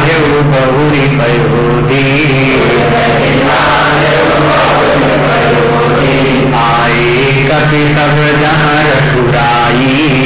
माध्यव बहुरी पयोधी आए कपि सब जहाँ रघुराई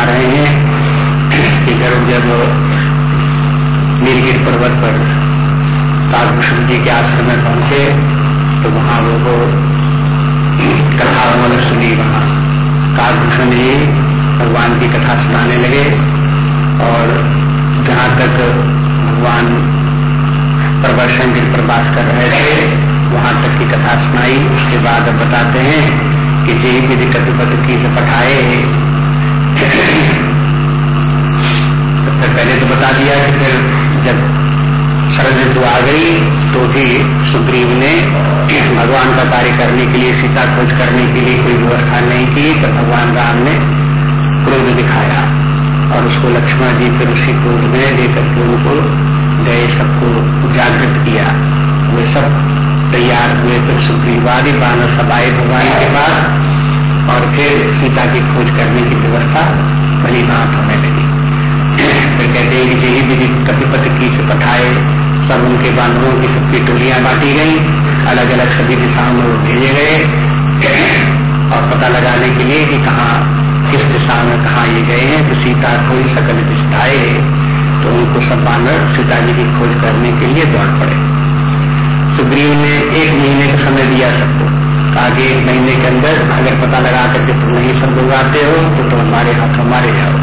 बता रहे हैं कि जब जब नीलगिर पर्वत पर कालभूषण जी के आश्रम में पहुँचे तो वहाँ वो कथा उन्होंने सुनी वहाँ। कालभूषण जी भगवान की कथा सुनाने लगे और जहाँ तक भगवान प्रवर्षण गिर पर बास कर रहे थे, वहाँ तक की कथा सुनाई। उसके बाद बताते हैं कि जे विधि कतिपत की पठाए तो फिर पहले तो बता दिया कि फिर जब शरद ऋतु आ गई तो भी सुग्रीव ने भगवान का कार्य करने के लिए, सीता खोज करने के लिए कोई व्यवस्था नहीं की तो भगवान राम ने क्रोध दिखाया और उसको लक्ष्मण जी फिर उसी क्रोध में लेकर के उनको गए, सबको जागृत किया। वे सब तैयार हुए, फिर सुग्रीवादी बानर सब आए भगवान के पास। और फिर सीता की खोज करने की व्यवस्था भली बात होने लगी फिर कहते हैं कि यही विधि कपिपत की पठाए सब उनके बांधवों की सबकी टोलियाँ बांटी गई अलग अलग सभी दिशाओं में भेजे गए। और पता लगाने के लिए कि कहाँ, किस दिशा में कहा ये गए हैं तो सीता कोई सकल दिशाए तो उनको सब बानर सीता जी की खोज करने के लिए दौड़ पड़े। सुग्रीव ने एक महीने का समय दिया सबको। कि एक महीने के अंदर अगर पता लगा करके तुम नहीं सब लोग आते हो तो तुम हमारे हाथ हमारे जाओ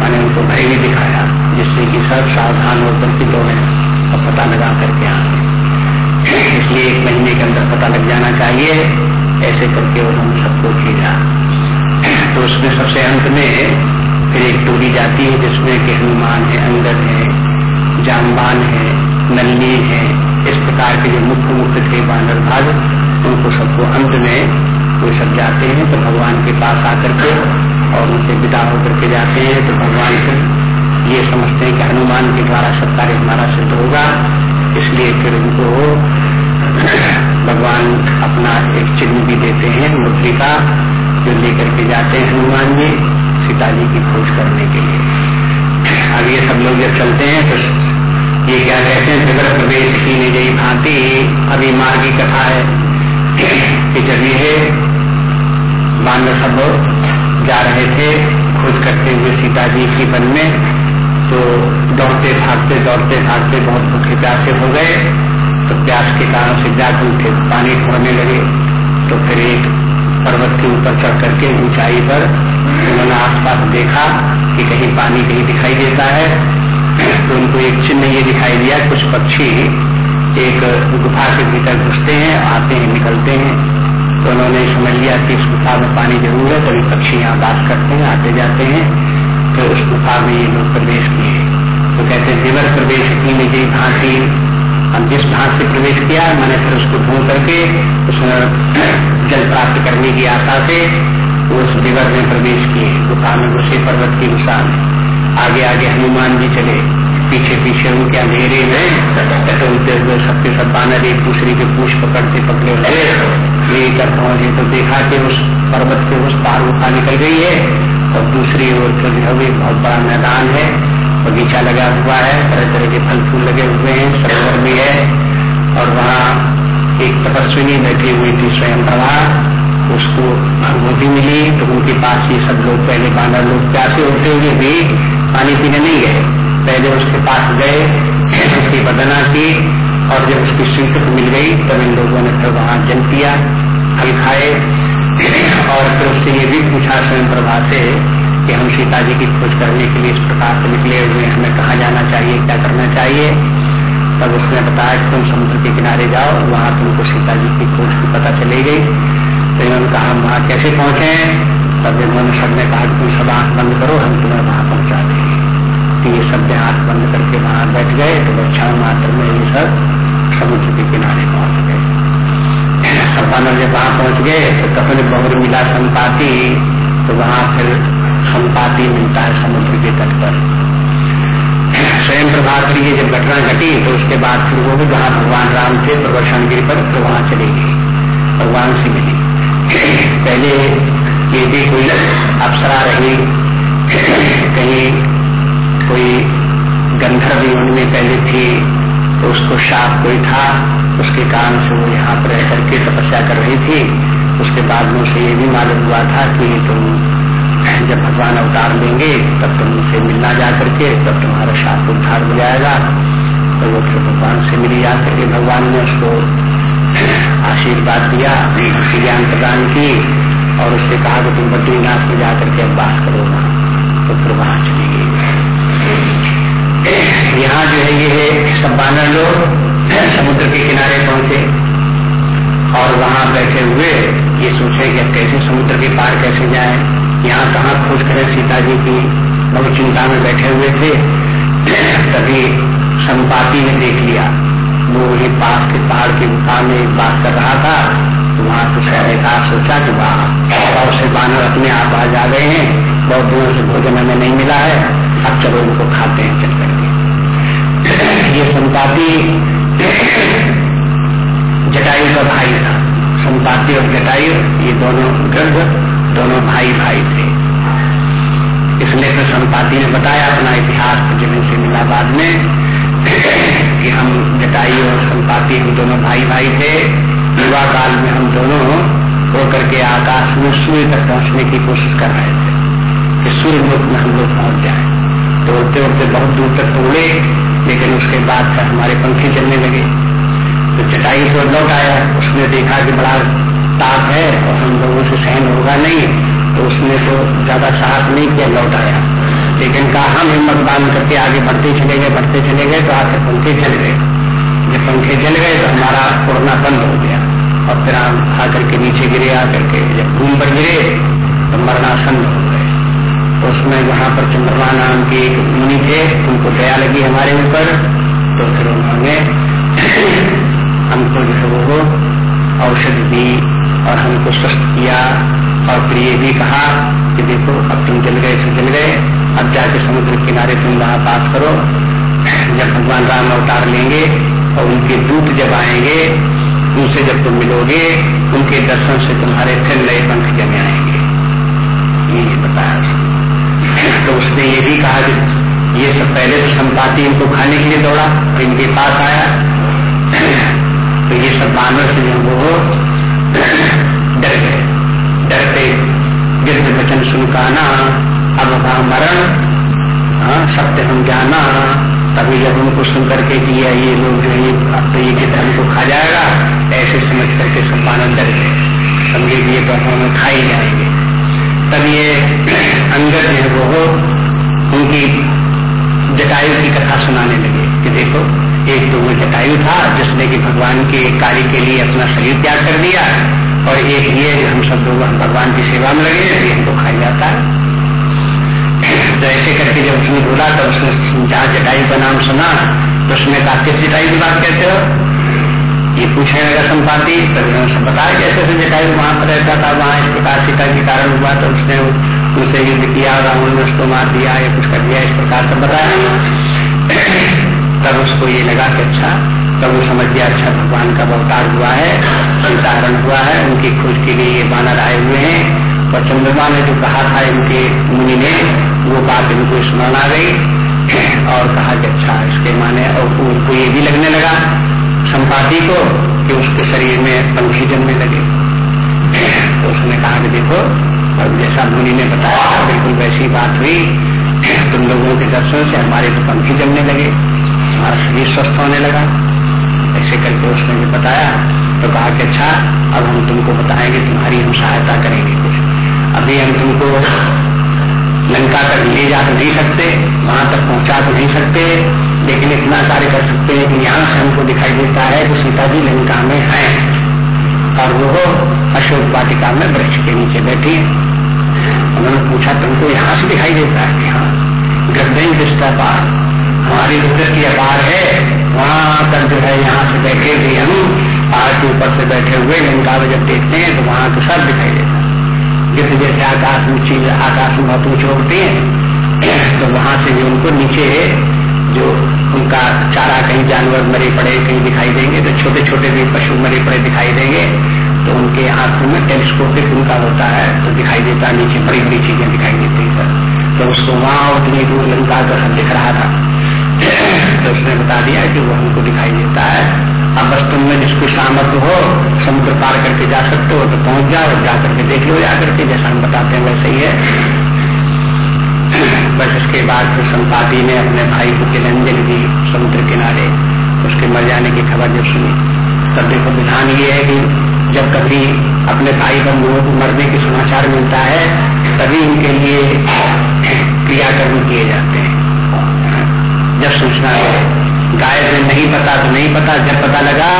मैंने उनको भय भी दिखाया, जिससे कि सब सावधान होकर के दौड़े और पता लगा करके आए। इसलिए एक महीने के अंदर पता लग जाना चाहिए, ऐसे करके उन्होंने सबको भेजा तो उसमें सबसे अंत में फिर एक टोली जाती है, जिसमें कि हनुमान है, अंगद है, जामबान है नलनी है, इस प्रकार के जो मुख्य मुख्य थे बानर भाग। उनको सबको अंत में वो सब जाते हैं तो भगवान के पास आकर के और उनसे विदा होकर के जाते हैं तो भगवान फिर ये समझते हैं कि हनुमान के द्वारा सब कार्य हमारा सिद्ध होगा। इसलिए फिर उनको भगवान अपना एक चिन्ह भी देते हैं मुद्री का, जो लेकर के जाते हैं हनुमान जी सीता जी की खोज करने के लिए। अब ये सब लोग जब चलते हैं तो ये क्या कहते हैं, जगत प्रवेश की निजई भांति, अभी मार की कथा है। कि जब ये बानर सब जा रहे थे, खोज करते हुए सीता जी की वन में तो दौड़ते भागते दौड़ते भागते बहुत भूखे प्यासे हो गए। तो प्यास के कारण से जाग उठे, पानी ढोने लगे। तो फिर एक पर्वत के ऊपर चढ़ करके ऊंचाई पर उन्होंने आसपास देखा कि कहीं पानी कहीं दिखाई देता है। तो उनको एक चिन्ह ये दिखाई दिया, कुछ पक्षी एक गुफा के भीतर घुसते हैं, आते हैं, निकलते हैं। तो उन्होंने समझ लिया कि इस गुफा में पानी ज़रूर है तभी पक्षी यहाँ बात करते हैं, आते जाते हैं। तो उस गुफा में ये लोग प्रवेश किए। तो कहते हैं, दिवर प्रवेश की निजी भांति। हम जिस भाग से प्रवेश किया, मैंने फिर उसको ढूंढ करके उसमें जल प्राप्त करने की आशा से उस दिवर में प्रवेश किए। गुफा में घुसे पर्वत की में आगे आगे हनुमान जी चले। पीछे पीछे उनके अंधेरे में हुए सबके सब बानर एक दूसरे के पूछ पकड़ते पकड़े हुए ये कर पहुँचे तो देखा कि उस पर्वत के उस पार गुफा निकल गई है और दूसरी ओर तो जो भी बहुत बड़ा मैदान है बगीचा लगा हुआ है। तरह तरह के फल फूल लगे हुए हैं, सरोवर भी है। और वहाँ एक तपस्विनी बैठी हुई थी स्वयं प्रभा। उसको अनुभूति मिली तो उनके पास ये सब लोग पहले बानर लोग प्यासे होते हुए भी पानी पीने नहीं गए। पहले उसके पास गए उसकी बदना की, और जब उसकी स्वीकृति मिल गई, तब इन लोगों ने फिर वहाँ जन्म किया, फल खाए, और फिर उससे ये भी पूछा स्वयं प्रभा से कि हम सीता जी की खोज करने के लिए इस प्रकार से निकले हुए हमें कहाँ जाना चाहिए, क्या करना चाहिए? तब उसने बताया कि तुम समुद्र के किनारे जाओ, वहाँ तुमको सीता जी की खोज की पता चली गई। तो इन्होंने कहा, हम वहाँ कैसे पहुँचे? तब इन्होंने सबने कहा कि तुम सब आँख बंद करो, हम तुम्हें वहाँ पहुँचा देंगे। तो ये सब आँख बंद करके वहाँ बैठ गए तो क्षण मात्र में ये सब समुद्र के किनारे पहुँच गए। सपानव जब वहाँ पहुँच गए तो कपिल बहुर मिला संपाति तो वहाँ फिर संपाति मिलता है समुद्र के तट पर। स्वयं प्रभात ये जब घटना घटी तो उसके बाद फिर वो भी जहाँ भगवान राम थे प्रवर्षण गिर पर तो वहाँ चले गए, भगवान से मिली। पहले ये भी कोई अप्सरा रही पहले थी तो उसको शाप कोई था, उसके कारण से वो यहाँ पर रह करके तपस्या कर रही थी। उसके बाद में उसे ये भी मालूम हुआ था कि तुम जब भगवान अवतार लेंगे तब तुम उनसे मिलना जा करके, तब तुम्हारा शाप उद्धार हो जाएगा। तो वो फिर भगवान से मिली जा करके भगवान ने उसको आशीर्वाद दिया अपनी ज्ञान प्रदान की और उससे कहा कि तुम बद्रीनाथ में जाकर के अभ्यास करोगा तो फिर वहाँ चली गई। यहाँ जो है, ये सब बानर लोग, समुद्र के किनारे पहुँचे और वहाँ बैठे हुए ये सोचे कि कैसे समुद्र के पार कैसे जाए। यहाँ कहाँ खोज करें? सीता जी की बहुत चिंता में बैठे हुए थे। तभी संपाति ने देख लिया। वो वही पास के पहाड़ के गुफा में बात कर रहा था। तो वहाँ से शायद कहा, सोचा कि वहाँ, और से बानर अपने आप आ जा गए हैं। बहुत दिनों से भोजन हमें नहीं मिला है। अब चलो उनको खाते हैं, चल करके। ये संपाति जटायु का भाई था। संपाति और जटायु, ये दोनों गर्भ, दोनों भाई भाई थे। इसलिए फिर संपाति ने बताया अपना इतिहास ज़मीन से मिला बाद में कि हम जटाई और संपाति हम दोनों भाई भाई थे। युवा काल में हम दोनों हो करके आकाश में सूर्य तक पहुँचने की कोशिश कर रहे थे कि सूर्य लोक में हम लोग पहुँच जाए। तो उड़ते बहुत दूर तक तो उड़े, लेकिन उसके बाद फिर हमारे पंखे चलने लगे। तो चटाई से लौट आया, उसने देखा कि बड़ा ताप है और हम लोगों से सहन होगा नहीं तो उसने तो ज़्यादा साहस नहीं किया, लौट आया। लेकिन कहा, हम हिम्मत बाँध करके आगे बढ़ते चले गए, बढ़ते चले गए तो आके पंखे चल गए। जब पंखे चल गए तो हमारा उड़ना बंद हो गया और फिर हम आकर के नीचे गिरे, आकर के जब घूम पर गिरे तो मरणासन हो गए तो उसमें वहाँ पर चंद्रमा नाम के एक मुनि थे, उनको दया लगी हमारे ऊपर। तो फिर उन्होंने हमको जो वो औषधि दी और हमको स्वस्थ किया और फिर ये भी कहा कि देखो, अब तुम जल गए से जल गए। अब जाके समुद्र किनारे तुम वहाँ पास करो। जब भगवान राम अवतार लेंगे और उनके दूत जब आएँगे, उनसे जब तुम मिलोगे, उनके दर्शन से तुम्हारे फिर नए पंख जमे आएँगे। ये बताया तो उसने ये भी कहा कि ये सब पहले तो संपाति इनको खाने के लिए दौड़ा और इनके पास आया। तो ये सब बानर से जो वो डर गए। डरते गिरद वचन सुन कहना अब मरण हाँ, सत्य हम जाना। तभी जब उनको सुन करके दिया ये लोग जो ये तो ये कि हमको खा जाएगा ऐसे समझ करके सब मानव डर गए। समझे ये तो हमें खा ही जाएँगे। तब ये अंगद जो है वो उनकी जटायु की कथा सुनाने लगे कि देखो, एक तो वो जटायु था, जिसने कि भगवान के कार्य के लिए अपना शरीर त्याग कर दिया, और एक ये हम सब लोग भगवान की सेवा में लगे ये हमको खाई जाता है। तो ऐसे करके जब उसने बोला तो उसने जहाँ जटायु का नाम सुना तो उसने कहा, किस जटायु की बात कहते हो? ये पूछने लगा संपाति बताया जैसे से जटायु वहाँ पर रहता था, वहाँ इस प्रकार सीता के कारण हुआ तो उसने उनसे युद्ध किया, रावण ने उसको मार दिया, या कुछ कर दिया, इस प्रकार से बताया तब उसको ये लगा कि अच्छा तब वो समझ गया अच्छा भगवान का अवतार हुआ है सीताहरण हुआ है, उनकी खोज के लिए ये बानर आए हुए हैं। और चंद्रमा ने जो कहा था इनके मुनि ने, वो बात इनको स्मरण आ गई। और कहा कि अच्छा इसके माने, और उनको ये भी लगने लगा। संपाति को कि उसके शरीर में पंखी जमने लगे। तो उसने कहा कि देखो, और जैसा मुनि ने बताया था बिल्कुल वैसी बात हुई। तुम लोगों के दर्शन से हमारे तो पंखी जमने लगे। हमारा शरीर स्वस्थ होने लगा। ऐसे करके उसने भी बताया। तो कहा कि अच्छा अब हम तुमको बताएँगे, तुम्हारी हम सहायता करेंगे कुछ। अभी हम तुमको लंका तक ले जा नहीं सकते, वहाँ तक पहुँचा तो नहीं सकते। लेकिन इतना कार्य कर सकते हैं कि यहाँ से हमको दिखाई देता है कि सीता जी लंका में है। और वो अशोक वाटिका में वृक्ष के नीचे बैठी है। उन्होंने पूछा, तुमको यहाँ से दिखाई देता है कि हाँ ग्रदेन दृष्टा पार हमारी की अपार है। वहाँ तक जो है यहाँ से बैठे हुए हम, पहाड़ के ऊपर से बैठे हुए लंका में जब देखते हैं तो वहाँ तो सब दिखाई देता है। जिस जैसे आकाश में चीज़, आकाश में बहुत ऊँचे उठते हैं तो वहाँ से भी उनको नीचे जो उनका चारा कहीं जानवर मरे पड़े, कहीं दिखाई देंगे तो छोटे छोटे भी पशु मरे पड़े दिखाई देंगे तो उनके आँखों में टेलीस्कोपिक उनका होता है तो दिखाई देता नीचे बड़ी बड़ी चीज़ें दिखाई देती है तो उसको वहाँ उतनी दूर लंका का दिख रहा था। तो उसने बता दिया कि वो हमको दिखाई देता है। अब बस तुम में जिसको सामर्थ्य हो, समुद्र पार करके जा सकते हो तो पहुँच जाओ जा करके देख लो जा करके जैसा हम बताते हैं वैसे ही है। बस उसके बाद फिर संपादी ने अपने भाई को तिलंजन दी समुद्र किनारे उसके मर जाने की खबर जब सुनी। तब देखो विधान ये है कि जब कभी अपने भाई का मरने के समाचार मिलता है, तभी उनके लिए क्रियाकर्म किए जाते हैं। जब सूचना है गाय से नहीं पता तो नहीं पता, जब पता लगा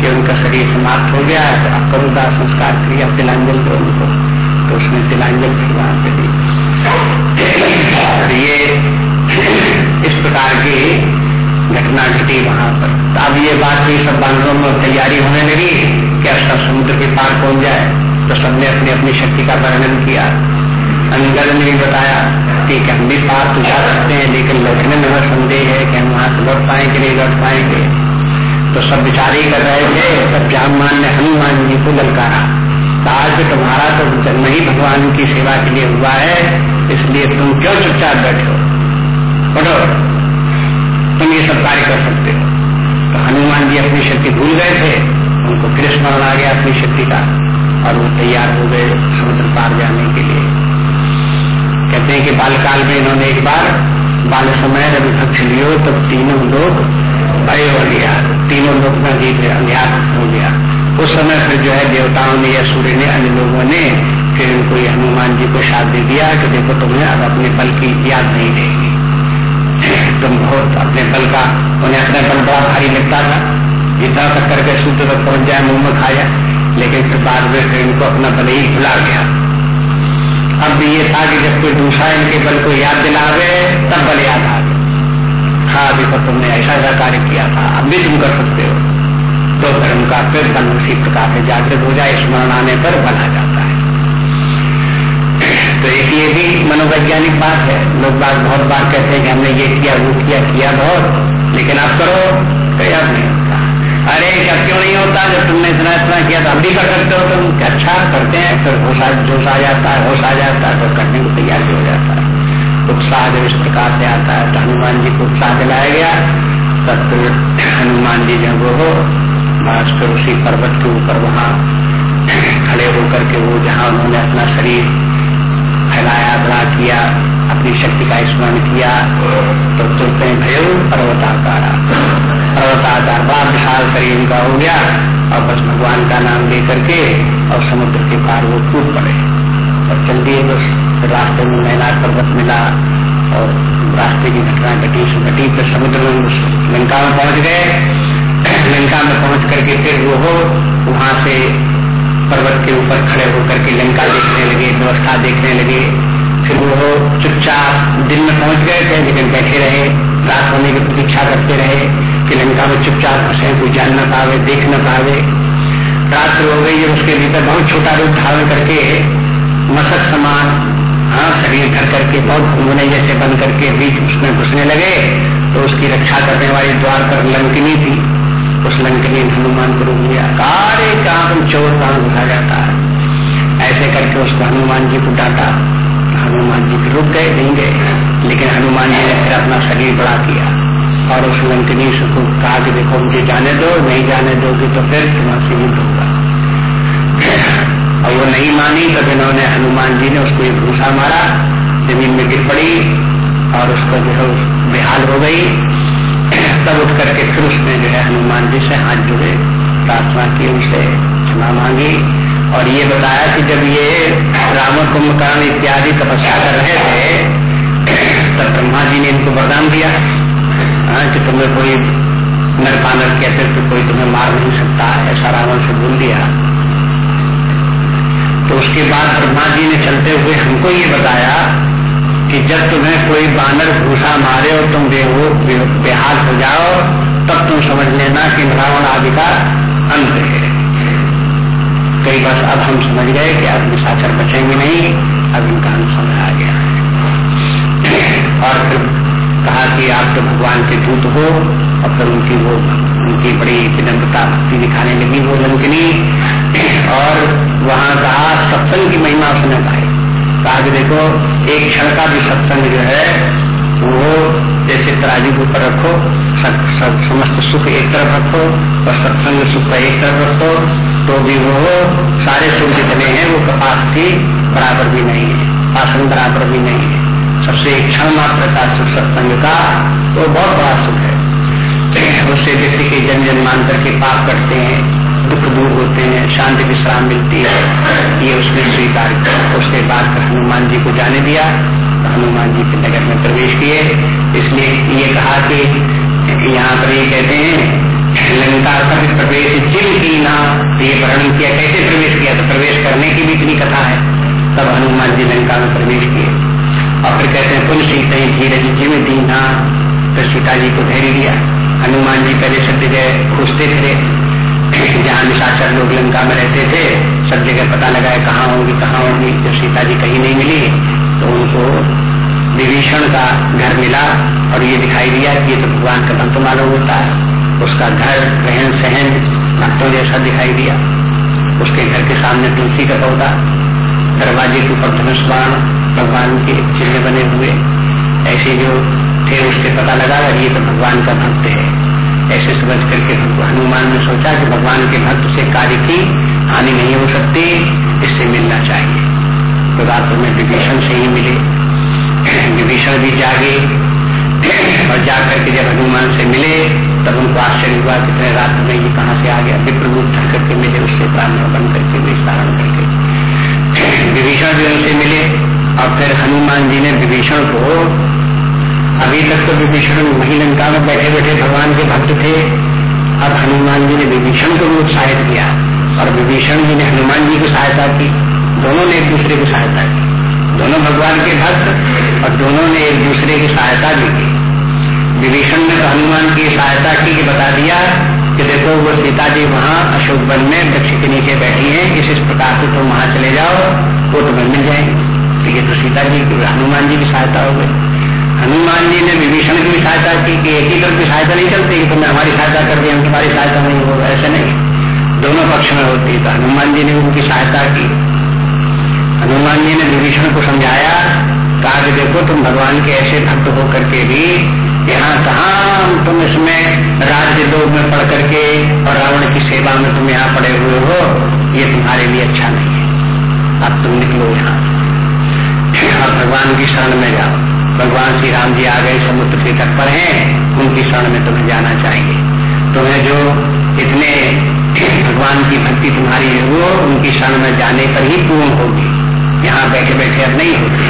कि उनका शरीर समाप्त हो गया तो अब करूँगा संस्कार क्रिया तिलांजल दो उनको तो उसने तिलांजल वहाँ पे दी। ये इस प्रकार की घटना घटी वहाँ पर। तो अब ये बात हुई सब बांधवों में तैयारी होने लगी कि अब सब समुद्र के पार पहुँच जाए। तो सबने अपनी अपनी शक्ति का वर्णन किया। अंगद ने भी बताया कि हम भी पार तो जा सकते हैं, लेकिन लौटने में संदेह है कि हम वहाँ से लौट पाएँगे, नहीं लौट पाएँगे। तो सब विचार ही कर रहे थे, तब जामान ने हनुमान जी को ललकारा। कि तुम्हारा तो जन्म ही भगवान की सेवा के लिए हुआ है, इसलिए तुम क्यों चुपचाप बैठे हो? पढ़ो तुम ये सब कार्य कर सकते हो। तो हनुमान जी अपनी शक्ति भूल गए थे, उनको फिर स्मरण आ गया अपनी शक्ति का, और वो तैयार हो गए समुद्र पार जाने के लिए। कहते हैं कि बालकाल में इन्होंने एक बार बाल समय जब विपक्ष लियो तब तीनों लोग भय हो गया। तीनों लोग में जीत हो गया। उस समय फिर जो है देवताओं ने या सूर्य ने, अन्य लोगों ने फिर इनको हनुमान जी को साथ दे दिया कि देखो तुम्हें अब अपने बल की याद नहीं रहेगी। तुम बहुत अपने बल का, उन्हें अपने बल बड़ा भारी लगता था। जितना तक करके सूत्र तक पहुँच जाए, मुँह में खाया। लेकिन फिर बाद में फिर इनको अपना बल ही भुला गया। अब ये था कि जब कोई दूसरा इनके बल को याद दिलावे, तब बल याद आ गया। हाँ देखो तुमने ऐसा ऐसा कार्य किया था। अब भी तुम कर सकते हो। तो धर्म का फिर बल उसी प्रकार से जागृत हो जाए स्मरण आने पर आ जाता है। तो एक ये भी मनोवैज्ञानिक बात है। लोग बात बहुत बार कहते हैं कि हमने ये किया, वो किया किया बहुत, लेकिन आप करो तो याद नहीं होता? अरे क्या क्यों नहीं होता? जब तुमने इतना इतना किया तो हम भी कर सकते हो तुम। अच्छा करते हैं? फिर होश जोश आ जाता है, होश आ जाता है तो करने को तैयार हो जाता है। उत्साह जब इस प्रकार से आता है तो हनुमान जी को उत्साह दिलाया गया। तब तो हनुमान जी जब वो हो बस फिर उसी पर्वत के ऊपर वहाँ खड़े होकर के वो जहाँ उन्होंने अपना शरीर फैलाया बड़ा किया, अपनी शक्ति का स्मरण किया तो तुरते भयो पर्वताकारा पर्वताकार बड़ा विशाल शरीर उनका हो गया और बस भगवान का नाम ले करके और समुद्र के पार वो कूद पड़े। और चल दिए बस। रास्ते में मैनार पर्वत मिला और रास्ते की घटना घटी घटी फिर समुद्र में लंका में पहुँच गए। लंका में पहुँच करके फिर वो हो, वहाँ से पर्वत के ऊपर खड़े होकर के लंका देखने लगे, व्यवस्था देखने लगे। फिर वो चुपचाप दिन में पहुँच गए थे, लेकिन बैठे रहे, रात होने की प्रतीक्षा करते रहे कि लंका में चुपचाप घुसे, कोई जान न पावे, देख न पावे। रात हो गई उसके भीतर बहुत छोटा रूप धारण करके मसक समान हाँ शरीर धर करके, बहुत घूमने जैसे बन करके बीच उसमें घुसने लगे। तो उसकी रक्षा करने वाली द्वार पर लंकिनी थी। उस लंकनी हनुमान को रोक लिया। कारे कहा तुम चोर कहाँ घुसा जाता है। ऐसे करके उसको हनुमान जी को डांटा। हनुमान जी रुक गए, नहीं गए। लेकिन हनुमान जी ने अपना शरीर बड़ा किया। और उस लंकनी को कहा कि देखो, मुझे जाने दो, नहीं जाने दोगे तो फिर तुम्हारा युद्ध होगा। और वो नहीं मानी, तब इन्होंने हनुमान जी ने उसको एक भूसा मारा, ज़मीन में गिर पड़ी, और उसको जो है बेहाल हो गई। तब उठ करके फिर उसने जो है हनुमान जी से हाथ जुड़े प्रार्थना की उनसे क्षमा मांगी। और ये बताया कि जब ये रावण कुंभकर्ण इत्यादि तपस्या कर रहे थे तब ब्रह्मा जी ने इनको वरदान दिया। हाँ, कि तुम्हें कोई नर पानर कहते तो कोई तुम्हें मार नहीं सकता ऐसा रावण से बोल दिया। तो उसके बाद ब्रह्मा जी ने चलते हुए हमको ये बताया कि जब तुम्हें कोई बानर भूसा मारे और तुम बेहो बेहाल हो जाओ, तब तुम समझ लेना कि रावण आदि का अंत है। कई बस अब हम समझ गए कि अब निशाचर बचेंगे नहीं, अब इनका अंत समय आ गया है। और फिर कहा कि आप तो भगवान के दूत हो, और फिर उनकी वो उनकी बड़ी विनम्रता, भक्ति दिखाने लगी वो लंकनी और वहाँ कहा, सत्संग की महिमा उसने पाई। कहा कि देखो, एक क्षण का भी सत्संग जो है, वो जैसे तराजू के ऊपर रखो समस्त सुख एक तरफ़ रखो, और सत्संग सुख का एक तरफ़ रखो तो भी वो सारे सुख जितने हैं, वो कपास की बराबर भी नहीं है, आसन बराबर भी नहीं है। सबसे एक क्षण मात्र का सुख सत्संग का, वो बहुत बड़ा सुख है। उससे व्यक्ति के जन जन्मांतर के पाप कटते हैं। दुख दूर होते हैं, शांति विश्राम मिलती है। ये उसने स्वीकार किया। उसके बाद हनुमान जी को जाने दिया। हनुमान जी के नगर में प्रवेश किए। इसलिए ये कहा कि यहाँ पर ये कहते हैं, लंका का भी प्रवेश चिल की ना, ये वर्णन किया, कैसे प्रवेश किया? तो प्रवेश करने की भी इतनी कथा है। तब हनुमान जी लंका में प्रवेश किए। और फिर कहते हैं पुल सीते धीरज जिम दीना फिर सीता जी को धैर्य दिया। हनुमान जी पहले सब जगह खोजते थे जहाँ निशाचर लोग लंका में रहते थे, सब जगह पता लगाए कहाँ होंगी कहाँ होंगी। जब सीता जी कहीं नहीं मिली तो उनको विभीषण का घर मिला और ये दिखाई दिया कि ये तो भगवान का भक्त मालूम होता है। उसका घर रहन सहन, भक्तों जैसा दिखाई दिया। उसके घर के सामने तुलसी का पौधा, दरवाजे के ऊपर धनुष बाण भगवान के चिन्ह बने हुए। ऐसे जो थे, उससे पता लगा ये तो भगवान का भक्त है। ऐसे समझ करके हनुमान ने सोचा कि भगवान के भक्त से कार्य की, हानि नहीं हो सकती, इससे मिलना चाहिए। तो रात में विभीषण से ही मिले। विभीषण भी जागे। और जाकर करके जब हनुमान से मिले, तब उनको आश्चर्य हुआ कितने रात में ये कहाँ से आ गया। विप्रभूत धर करके मिले उससे ब्राह्मण बन करके धारण करके विभीषण भी उनसे मिले। और फिर हनुमान जी ने विभीषण को अभी तक तो विभीषण वही लंका में बैठे बैठे भगवान के भक्त थे। अब हनुमान जी ने विभीषण को भी उत्साहित किया और विभीषण जी ने हनुमान जी की सहायता की। दोनों ने एक दूसरे की सहायता की। दोनों भगवान के भक्त और दोनों ने एक दूसरे की सहायता भी की विभीषण ने तो हनुमान की सहायता की बता दिया कि देखो, वो सीता जी वहाँ अशोक वन में वृक्ष के नीचे बैठी हैं। इस इस प्रकार से तुम वहाँ चले जाओ, वो तुम्हें मिल जाएँगे। तो ये तो सीता जी हनुमान जी की सहायता हो गई। हनुमान जी ने विभीषण की भी सहायता की कि एक ही तरफ़ की सहायता नहीं चलती कि तुम्हें हमारी सहायता कर दी हम तुम्हारी सहायता नहीं होगा ऐसे नहीं। दोनों पक्ष में होती तो हनुमान जी ने उनकी सहायता की। हनुमान जी ने विभीषण को समझाया, कहा कि देखो, तुम भगवान के ऐसे भक्त होकर के भी यहाँ कहा तुम इसमें राज्य लोग में पढ़ करके और रावण की सेवा में तुम यहाँ पड़े हुए हो, ये तुम्हारे लिए अच्छा नहीं है। अब तुम निकलो यहाँ। भगवान की शरण में जाओ। भगवान श्री राम जी आ गए, समुद्र के तट पर हैं, उनकी शरण में तुम्हें जाना चाहिए तुम्हें जो इतने भगवान की भक्ति तुम्हारी है, वो उनकी शरण में जाने पर ही पूर्ण होगी। यहाँ बैठे बैठे अब नहीं होते।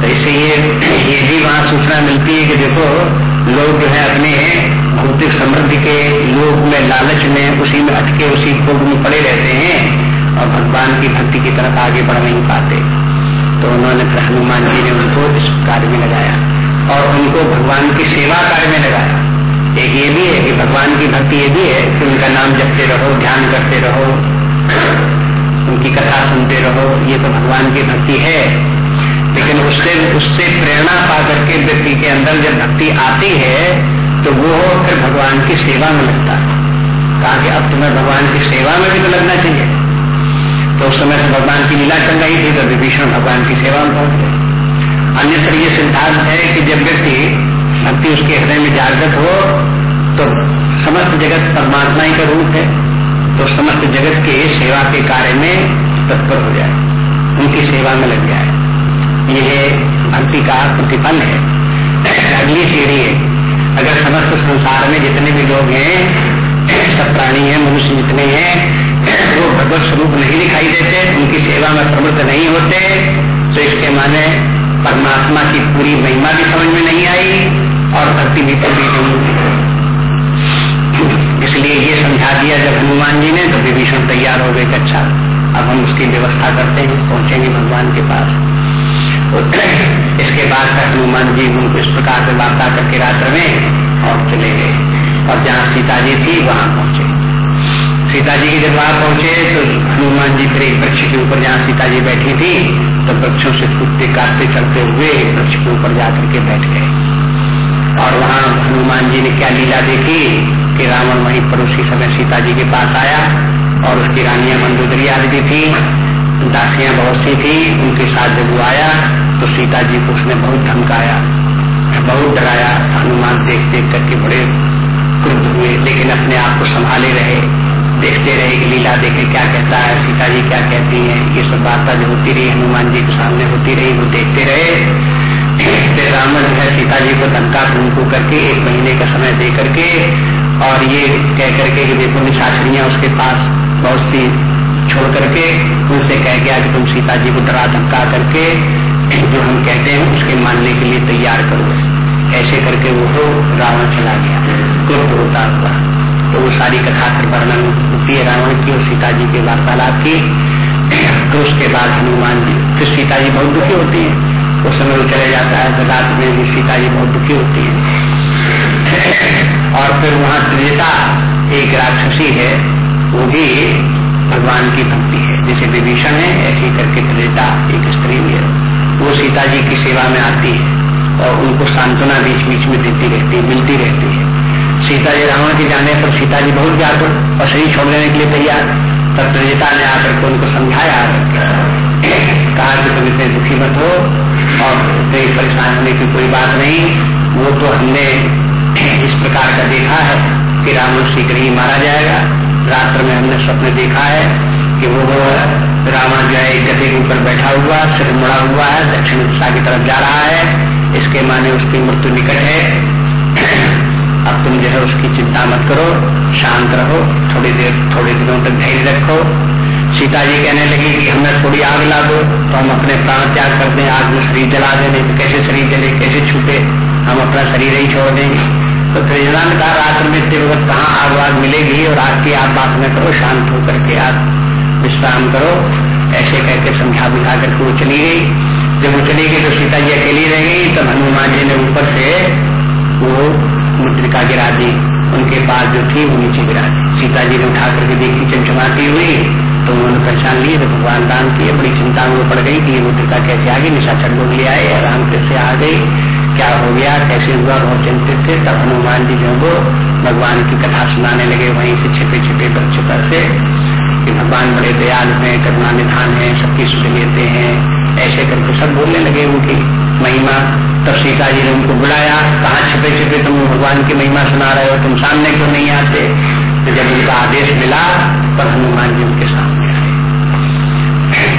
तो इससे ये ये भी वहाँ सूचना मिलती है कि देखो, लोग जो है अपने भौतिक समृद्धि के लोग में, लालच में, उसी में अटके, उसी भोग में पड़े रहते हैं और भगवान की भक्ति की तरफ़ आगे बढ़ नहीं पाते। तो उन्होंने फिर हनुमान जी ने उनको इस कार्य में लगाया और उनको भगवान की सेवा कार्य में लगाया। एक ये भी है कि भगवान की भक्ति ये भी है कि उनका नाम जपते रहो, ध्यान करते रहो, उनकी कथा सुनते रहो, ये तो भगवान की भक्ति है। लेकिन उससे उससे प्रेरणा पा करके व्यक्ति के अंदर जब भक्ति आती है तो वो फिर भगवान की सेवा में लगता है। कहा कि अब तुम्हें भगवान की सेवा में भी तो लगना चाहिए। तो उस समय भगवान की लीला चल रही थी तो विभीषण भगवान की सेवा में पहुँच गए। ये सिद्धांत है कि जब व्यक्ति भक्ति उसके हृदय में जागृत हो तो समस्त जगत परमात्मा ही का रूप है। तो समस्त जगत के सेवा के कार्य में तत्पर हो जाए। उनकी सेवा में लग जाए। यह भक्ति का प्रतिफल है। अगली सीढ़ी है। अगर समस्त संसार में जितने भी लोग हैं, सब प्राणी हैं, मनुष्य जितने हैं वो भगवत स्वरूप नहीं दिखाई देते, उनकी सेवा में प्रवृत्त नहीं होते तो इसके माने परमात्मा की पूरी महिमा भी समझ में नहीं आई और भक्ति भी पूरी नहीं इसलिए ये समझा दिया जब हनुमान जी ने तो विभीषण तैयार हो गए अच्छा अब हम उसकी व्यवस्था करते हैं, पहुँचेंगे भगवान के पास। इसके बाद हनुमान जी उनको इस प्रकार से वार्ता करके रात्र में और चले गए। और जहाँ सीता जी थी, वहाँ पहुँचे। सीता जी के जब वहाँ पहुँचे तो हनुमान जी फिर एक वृक्ष के ऊपर जहाँ सीता जी बैठी थी तो वृक्षों से कूदते काटते चलते हुए वृक्ष के ऊपर जाकर के बैठ गए। और वहाँ हनुमान जी ने क्या लीला देखी कि रावण वहीं पर उसी समय सीता जी के पास आया और उसकी रानियाँ मंदोदरी आदि थी, दासियाँ बहुत सी थी, उनके साथ जब वो आया तो सीता जी को उसने बहुत धमकाया, बहुत डराया। हनुमान देख देख करके बड़े क्रुद्ध हुए, लेकिन अपने आप को संभाले रहे। देखते रहे कि लीला देखे क्या कहता है सीता जी क्या कहती हैं, ये सब बातें जो होती रही, हनुमान जी के सामने होती रही, वो देखते रहे। फिर रावण जो है सीता जी को धमका उनको करके एक महीने का समय दे करके और ये कह करके कि देखो निशाचरियाँ उसके पास बहुत सी छोड़ करके उनसे कह गया कि तुम सीता जी को डरा धमका करके जो हम कहते हैं, उसके मानने के लिए तैयार करो। ऐसे करके वो रावण चला गया। क्रोध होता हुआ। सारी कथा फिर वर्णन होती है रावण की और सीता जी के वार्तालाप की। तो उसके बाद हनुमान जी, फिर सीता जी बहुत दुखी होती है। उस समय वो चले जाता है तो रात में भी सीता जी बहुत दुखी होती है। और फिर वहाँ त्रिजता एक राक्षसी है, वो भी भगवान की भक्ति है। जैसे विभीषण है, ऐसी करके त्रिजता एक स्त्री भी है। वो सीता जी की सेवा में आती है और उनको सांत्वना बीच बीच में देती रहती है, मिलती रहती है। सीता जी रावण के जाने पर सीता जी बहुत व्याकुल और शरीर छोड़ देने के लिए तैयार। तब त्रिजता ने आकर के उनको समझाया, कहा कि तुम इतने दुखी मत हो और इतने परेशान होने की कोई बात नहीं। वो तो हमने इस प्रकार का देखा है कि रावण शीघ्र ही मारा जाएगा। रात्र में हमने स्वप्न देखा है कि वो रावण जो है गति के ऊपर बैठा हुआ, सिर मुड़ा हुआ है, दक्षिण दिशा की तरफ़ जा रहा है। इसके माने उसकी मृत्यु निकट है। चिंता मत करो, शांत रहो, थोड़ी देर, थोड़े दिनों तक धैर्य रखो। सीता जी कहने लगी कि हमें थोड़ी आग ला दो तो हम अपने प्राण त्याग कर दें, आग में शरीर जला दे, नहीं तो कैसे शरीर जले, कैसे छूटे, हम अपना शरीर ही छोड़ देंगे। तो त्रिजना ने कहा रात्र में इतने वक्त कहाँ आग वाग मिलेगी, और आग की आप बात न करो, शांत होकर के आप विश्राम करो। ऐसे कहकर समझा बुझा करके वो चली गई। जब वो चली गई तो सीता जी अकेली रह गई, तब हनुमान जी ने ऊपर से वो मुद्रिका गिरा दी। उनके पास जो थी, वो नीचे गिरा सीता जी ने उठा करके देखी, चमचमाती हुई तो उन्होंने पहचान लिए तो भगवान राम की बड़ी चिंता में पड़ गई कि ये कैसे आ गई, निशाचर लोग ले आए आराम कैसे आ गई। क्या हो गया, कैसे हुआ बहुत चिंतित थे, तब हनुमान जी जो वो भगवान की कथा सुनाने लगे, वहीं से छिपे छिपे पर छिपर से, कि भगवान बड़े दयाल हैं, करुणा निधान है, सबकी सुन लेते हैं। ऐसे करके सब बोलने लगे उनकी। महिमा तब सीता जी ने उनको बुलाया, कहा, छिपे छिपे, तुम भगवान की महिमा सुना रहे हो, तुम सामने क्यों नहीं आते? तो जब उनका आदेश मिला, तब हनुमान जी उनके सामने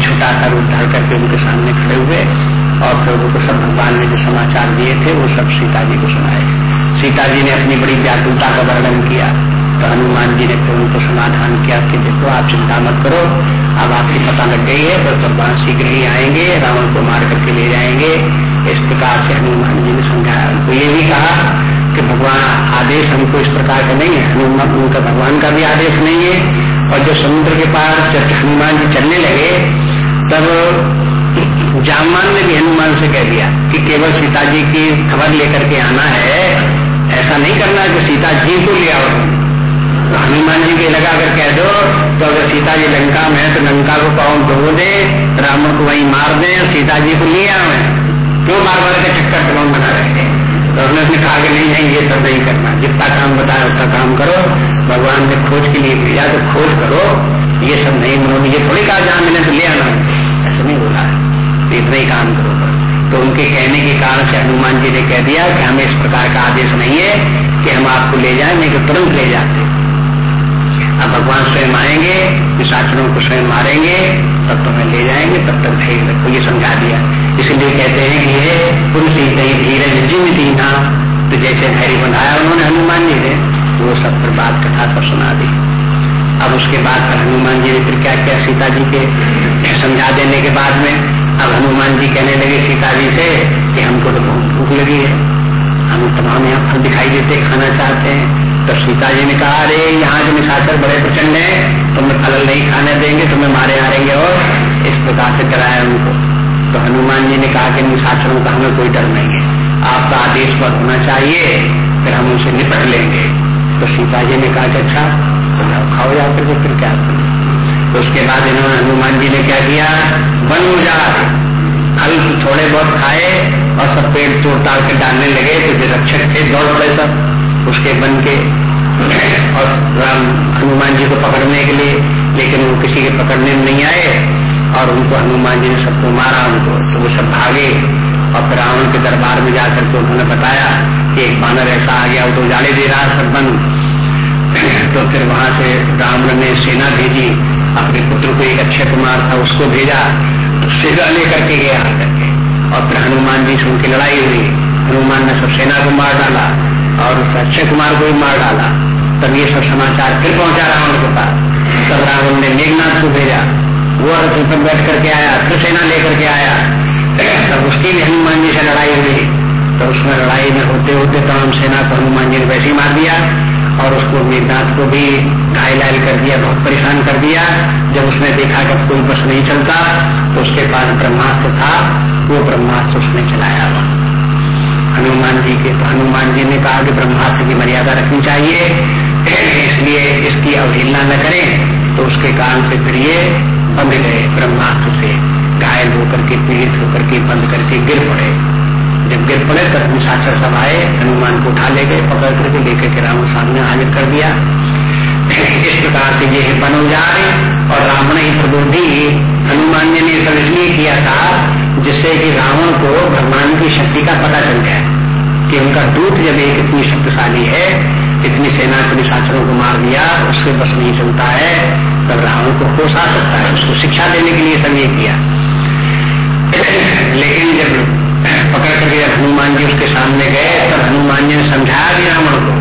छोटा सा रूप धार करके उनके सामने खड़े हुए, और फिर उनको सब भगवान ने जो समाचार दिए थे, वो सब सीता जी को सुनाए। सीता जी ने अपनी बड़ी व्याकुलता का वर्णन किया। तो हनुमान जी ने फिर उनको समाधान किया कि देखो, आप चिंता मत करो, अब आपकी पता लग गई है तो भगवान शीघ्र ही आएँगे, रावण को मार करके ले जाएँगे इस प्रकार से हनुमान जी ने समझाया। उनको ये भी कहा कि भगवान आदेश हमको इस प्रकार का नहीं है। हनुमान उनका भगवान का भी आदेश नहीं है। और जो समुद्र के पास जब हनुमान जी चलने लगे, तब जामान ने भी हनुमान से कह दिया कि केवल सीता जी की खबर लेकर के आना है। ऐसा नहीं करना है कि सीता जी को ले आओ। तो हनुमान जी के लगा, अगर कह दो तो अगर सीता जी लंका में है तो लंका को पाओ धो दे, रावण को वहीं मार दे और सीता जी को ले आवे क्यों बार बार के चक्कर तमाम बना रहे तो उसने कहा कि नहीं नहीं, ये सब नहीं करना। जितना काम बताया, उतना काम करो। भगवान ने खोज के लिए भेजा तो खोज करो, ये सब नहीं उन्होंने ये थोड़ी कहा, जहाँ मिले तो ले आना। ऐसा नहीं बोला। है तो इतना ही काम करो। तो उनके कहने के कारण से हनुमान जी ने कह दिया कि हमें इस प्रकार का आदेश नहीं है कि हम आपको ले जाए, नहीं तो तुरंत ले जाते। अब भगवान स्वयं आएँगे विशाचरों को स्वयं मारेंगे, तब तुम्हें ले जाएँगे, तब तक धैर्य रखो, ये समझा दिया। इसलिए कहते हैं कि ये पुरुष ही धीरज जीव दीना तो जैसे धैर्य बनाया, उन्होंने हनुमान जी ने, वो सब पर बात कथा पर सुना दी। अब उसके बाद फिर हनुमान जी ने फिर क्या किया? सीता जी के समझा देने के बाद में, अब हनुमान जी कहने लगे सीता जी से कि हमको तो बहुत भूख लगी है। हम तमाम यहाँ फल दिखाई देते, खाना चाहते हैं। तो सीता जी ने कहा, अरे, यहाँ जो निशाचर बड़े प्रचंड है, तुम्हें फल नहीं खाने देंगे, तुम्हें मारे हारेंगे और इस प्रकार से कराया उनको। तो हनुमान जी ने कहा कि निशाचरों का हमें कोई डर नहीं है। आपका आदेश पर होना चाहिए, फिर हम उनसे निपट लेंगे। तो सीता जी ने कहा कि अच्छा तो खाओ जाकर के फिर क्या तो उसके बाद इन्होंने हनुमान जी ने क्या किया? वन उजाड़ फल थोड़े बहुत खाए और सब पेड़ तोड़ ताड़ के डालने लगे तो जो रक्षक थे, दौड़ पड़े सब। उसके बन के और राम हनुमान जी को पकड़ने के लिए, लेकिन वो किसी के पकड़ने में नहीं आए और उनको हनुमान जी ने सबको मारा उनको तो वो सब भागे। और फिर रावण के दरबार में जाकर के उन्होंने बताया कि एक बानर ऐसा आ गया, वो तो उजाले दे रहा सब बन तो फिर वहाँ से रावण ने सेना भेजी, अपने पुत्र को एक अक्षय कुमार था, उसको भेजा तो सेना लेकर के गया और फिर हनुमान जी से उनकी लड़ाई हुई। हनुमान ने सब सेना को मार डाला और उस अक्षय कुमार को भी मार डाला। तब ये सब समाचार फिर पहुँचा रावण के पास। तब रावण ने मेघनाथ को भेजा। वो रथ पर बैठ करके आया, फिर सेना लेकर के आया। उसकी भी हनुमान जी से लड़ाई हुई। तो उसमें लड़ाई में होते होते तमाम सेना को हनुमान जी ने वैसे मार दिया और उसको मेघनाथ को भी घायल घायल कर दिया, बहुत परेशान कर दिया। जब उसने देखा कि कोई बस नहीं चलता तो उसके पास ब्रह्मास्त्र था, वो ब्रह्मास्त्र उसने चलाया। हनुमान जी के तो हनुमान जी ने कहा कि ब्रह्मास्त्र की मर्यादा रखनी चाहिए, इसलिए इसकी अवहेलना न करें। तो उसके कारण से फिर ये बंध गए ब्रह्मास्त्र से। घायल होकर के, पीड़ित होकर के, बंद करके गिर पड़े। जब गिर पड़े, तब निशाचर सब आए, हनुमान को उठा ले गए, पकड़ करके लेकर के राम सामने हाजिर कर दिया। इस प्रकार से ये बनौजार, और रावण ही प्रबोधि। हनुमान जी ने सब इसलिए किया था, जिससे कि रावण को भगवान की शक्ति का पता चल जाए कि उनका दूत जब एक इतनी शक्तिशाली है, इतनी सेना इतने शासनों को मार दिया उसके बस नहीं चलता है, तब रावण को होश आ सकता है, उसको शिक्षा देने के लिए सब ये किया। हनुमान जी उसके सामने गए, तब हनुमान जी ने समझाया भी रावण को।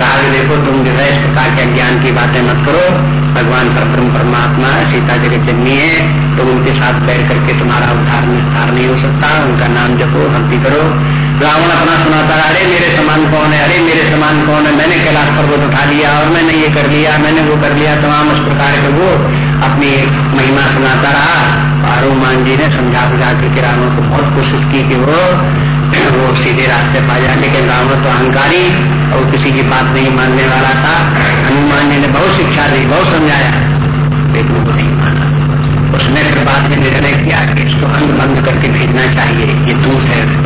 कहा कि देखो, तुम जो है इस प्रकार के ज्ञान की बातें मत करो। भगवान पर ब्रह्म परमात्मा, सीता जगत जन्मी है तो उनके साथ बैठ करके तुम्हारा उद्धार निस्तार नहीं हो सकता, उनका नाम जपो, भक्ति करो। रावण अपना सुनाता अरे, मेरे समान कौन है? अरे, मेरे समान कौन है? मैंने कैलाश पर्वत उठा लिया और मैंने ये कर लिया, मैंने वो कर लिया, तमाम उस प्रकार के वो अपनी महिमा सुनाता रहा। हनुमान जी ने समझा बुझा करके रावण को बहुत कोशिश की कि वो वो सीधे रास्ते पा जाए के रावण तो अहंकारी और किसी की बात नहीं मानने वाला था। हनुमान जी ने बहुत शिक्षा दी, बहुत समझाया। लेकिन वो नहीं माना। उसने फिर बाद में निर्णय किया कि इसको अंग बंद करके भेजना चाहिए। ये दूत है